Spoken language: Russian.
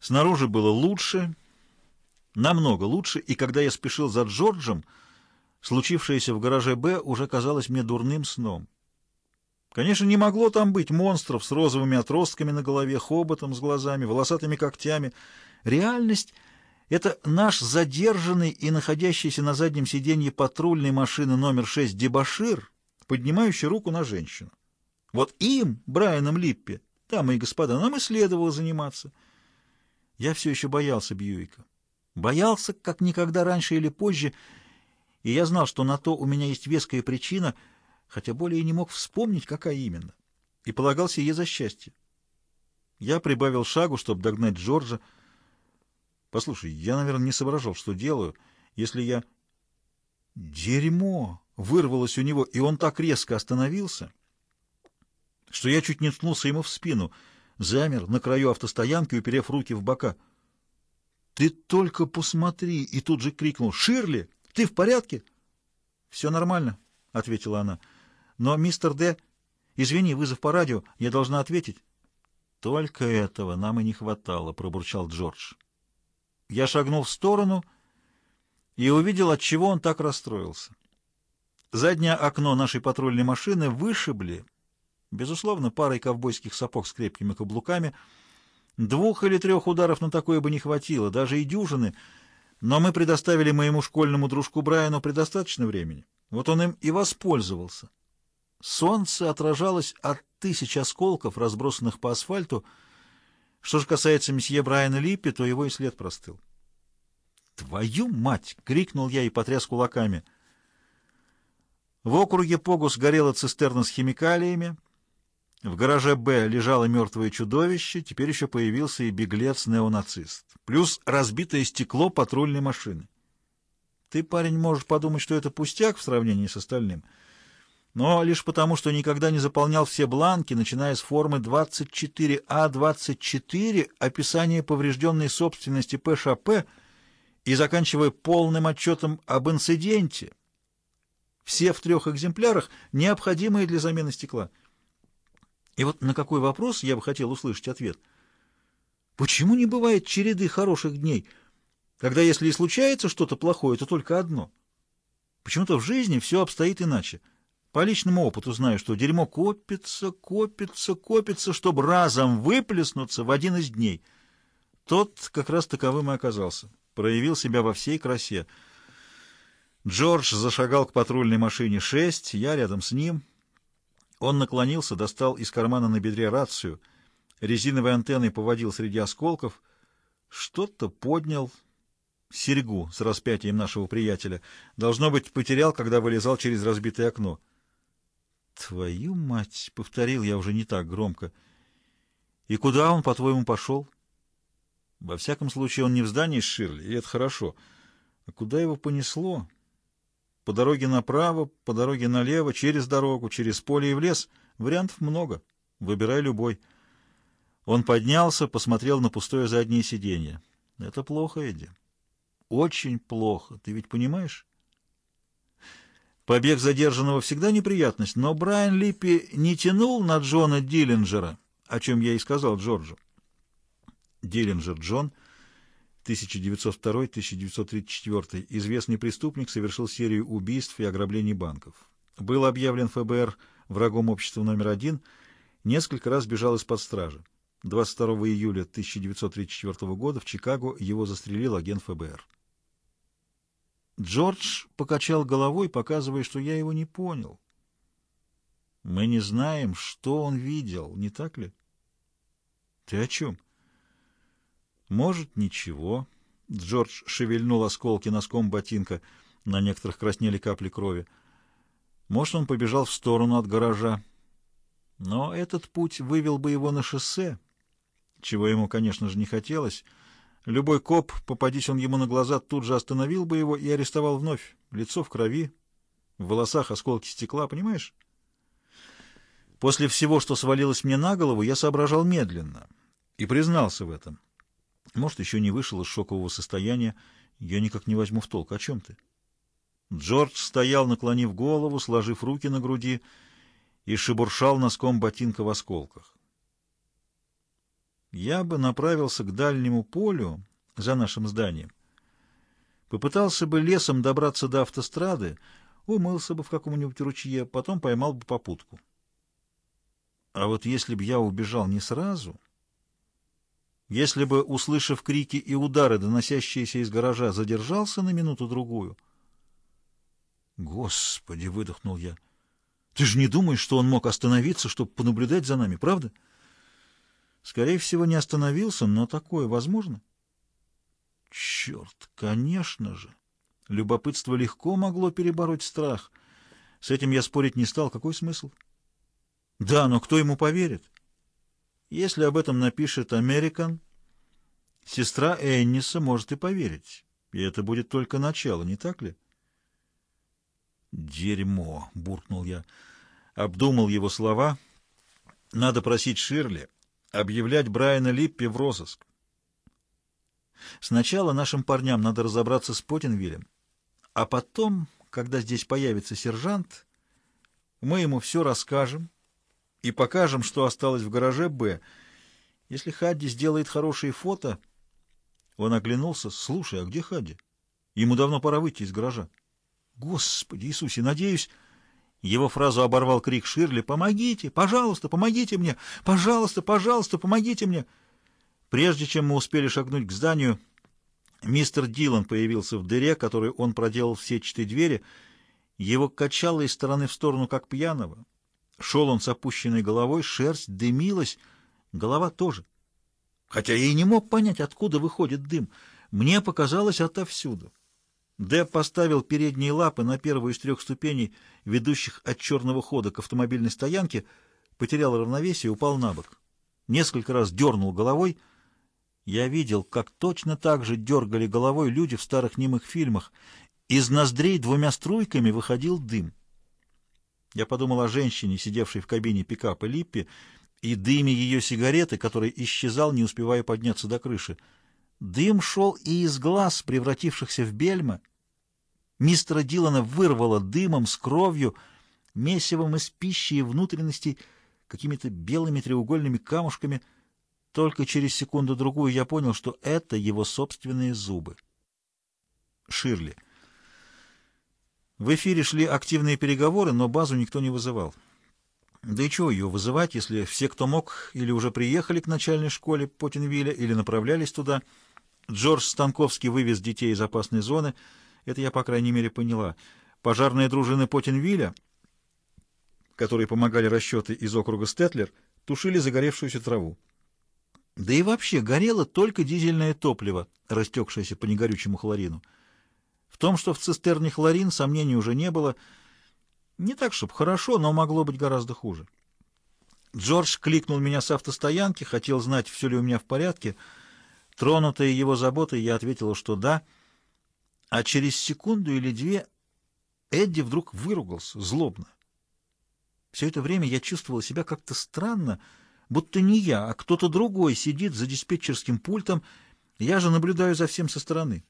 Снаружи было лучше, намного лучше, и когда я спешил за Джорджем, случившееся в гараже «Б» уже казалось мне дурным сном. Конечно, не могло там быть монстров с розовыми отростками на голове, хоботом с глазами, волосатыми когтями. Реальность — это наш задержанный и находящийся на заднем сиденье патрульной машины номер 6 дебашир, поднимающий руку на женщину. Вот им, Брайаном Липпе, дамы и господа, нам и следовало заниматься. Я все еще боялся Бьюика. Боялся, как никогда раньше или позже, и я знал, что на то у меня есть веская причина — хотя более не мог вспомнить, какая именно, и полагался ей за счастье. Я прибавил шагу, чтобы догнать Джорджа. Послушай, я, наверное, не соображал, что делаю, если я... Дерьмо! Вырвалось у него, и он так резко остановился, что я чуть не ткнулся ему в спину, замер на краю автостоянки, уперев руки в бока. «Ты только посмотри!» И тут же крикнул. «Ширли, ты в порядке?» «Все нормально», — ответила она. Но, мистер Д, извини, вызов по радио, я должна ответить. Только этого нам и не хватало, пробурчал Джордж. Я шагнул в сторону и увидел, от чего он так расстроился. Заднее окно нашей патрульной машины вышибли, безусловно, парой ковбойских сапог с крепкими каблуками. Двух или трех ударов на такое бы не хватило, даже и дюжины, но мы предоставили моему школьному дружку Брайану предостаточно времени. Вот он им и воспользовался. Солнце отражалось от тысяч осколков, разбросанных по асфальту. Что же касается месье Брайана Липпи, то его и след простыл. «Твою мать!» — крикнул я и потряс кулаками. В округе Погус горела цистерна с химикалиями. В гараже «Б» лежало мертвое чудовище, теперь еще появился и беглец-неонацист. Плюс разбитое стекло патрульной машины. Ты, парень, можешь подумать, что это пустяк в сравнении с остальным — но лишь потому, что никогда не заполнял все бланки, начиная с формы 24А24 описание поврежденной собственности ПШП и заканчивая полным отчетом об инциденте. Все в трех экземплярах, необходимые для замены стекла. И вот на какой вопрос я бы хотел услышать ответ? Почему не бывает череды хороших дней, когда если и случается что-то плохое, то только одно? Почему-то в жизни все обстоит иначе. По личному опыту знаю, что дерьмо копится, копится, копится, чтобы разом выплеснуться в один из дней. Тот как раз таковым и оказался. Проявил себя во всей красе. Джордж зашагал к патрульной машине 6, я рядом с ним. Он наклонился, достал из кармана на бедре рацию, резиновой антенной поводил среди осколков, что-то поднял, серьгу с распятием нашего приятеля. Должно быть, потерял, когда вылезал через разбитое окно. «Твою мать!» — повторил я уже не так громко. «И куда он, по-твоему, пошел?» «Во всяком случае, он не в здании Ширли, и это хорошо. А куда его понесло?» «По дороге направо, по дороге налево, через дорогу, через поле и в лес. Вариантов много. Выбирай любой». Он поднялся, посмотрел на пустое заднее сиденье. «Это плохо, Эдди. Очень плохо. Ты ведь понимаешь?» Побег задержанного всегда неприятность, но Брайан Липпи не тянул на Джона Диллинджера, о чем я и сказал Джорджу. Диллинджер Джон, 1902-1934, известный преступник, совершил серию убийств и ограблений банков. Был объявлен ФБР врагом общества номер один, несколько раз бежал из-под стражи. 22 июля 1934 года в Чикаго его застрелил агент ФБР. Джордж покачал головой, показывая, что я его не понял. Мы не знаем, что он видел, не так ли? Ты о чем? Может, ничего. Джордж шевельнул осколки носком ботинка, на некоторых краснели капли крови. Может, он побежал в сторону от гаража. Но этот путь вывел бы его на шоссе, чего ему, конечно же, не хотелось — Любой коп, попадись он ему на глаза, тут же остановил бы его и арестовал вновь. Лицо в крови, в волосах осколки стекла, понимаешь? После всего, что свалилось мне на голову, я соображал медленно и признался в этом. Может, еще не вышел из шокового состояния. Я никак не возьму в толк. О чем ты? Джордж стоял, наклонив голову, сложив руки на груди и шебуршал носком ботинка в осколках. я бы направился к дальнему полю за нашим зданием. Попытался бы лесом добраться до автострады, умылся бы в каком-нибудь ручье, потом поймал бы попутку. А вот если бы я убежал не сразу, если бы, услышав крики и удары, доносящиеся из гаража, задержался на минуту-другую... «Господи!» — выдохнул я. «Ты же не думаешь, что он мог остановиться, чтобы понаблюдать за нами, правда?» «Скорее всего, не остановился, но такое возможно». «Черт, конечно же!» Любопытство легко могло перебороть страх. С этим я спорить не стал. Какой смысл? Да, но кто ему поверит? Если об этом напишет Американ, сестра Энниса может и поверить. И это будет только начало, не так ли? «Дерьмо!» — буркнул я. Обдумал его слова. «Надо просить Ширли объявлять Брайана Липпи в розыск. Сначала нашим парням надо разобраться с Потинвилем. А потом, когда здесь появится сержант, мы ему все расскажем и покажем, что осталось в гараже «Б». Если Хадди сделает хорошие фото... Он оглянулся. «Слушай, а где Хадди? Ему давно пора выйти из гаража». «Господи Иисусе, надеюсь...» Его фразу оборвал крик Ширли. «Помогите! Пожалуйста, помогите мне! Пожалуйста, пожалуйста, помогите мне!» Прежде чем мы успели шагнуть к зданию, Мистер Дилан появился в дыре, которую он проделал в сетчатой двери. Его качало из стороны в сторону, как пьяного. Шел он с опущенной головой, шерсть дымилась, голова тоже. Хотя я и не мог понять, откуда выходит дым. Мне показалось отовсюду. Дэб поставил передние лапы на первую из трех ступеней, ведущих от черного хода к автомобильной стоянке, потерял равновесие и упал на бок. Несколько раз дернул головой — я видел, как точно так же дергали головой люди в старых немых фильмах. Из ноздрей двумя струйками выходил дым. Я подумал о женщине, сидевшей в кабине пикапа Липпи, и дыме ее сигареты, который исчезал, не успевая подняться до крыши. Дым шел и из глаз, превратившихся в бельма. Мистера Дилана вырвало дымом с кровью, месивом из пищи и внутренностей, какими-то белыми треугольными камушками — только через секунду-другую я понял, что это его собственные зубы. Ширли. В эфире шли активные переговоры, но базу никто не вызывал. Да и чего ее вызывать, если все, кто мог, или уже приехали к начальной школе Потинвилля, или направлялись туда. Джордж Станковский вывез детей из опасной зоны. Это я, по крайней мере, поняла. Пожарные дружины Потинвилля, которые помогали расчеты из округа Стетлер, тушили загоревшуюся траву. Да и вообще горело только дизельное топливо, растекшееся по негорючему хлорину. В том, что в цистерне хлорин, сомнений уже не было. Не так, чтобы хорошо, но могло быть гораздо хуже. Джордж кликнул меня с автостоянки, хотел знать, все ли у меня в порядке. Тронутая его заботой, я ответила, что да. А через секунду или две Эдди вдруг выругался, злобно. Все это время я чувствовала себя как-то странно, будто не я, а кто-то другой сидит за диспетчерским пультом, я же наблюдаю за всем со стороны.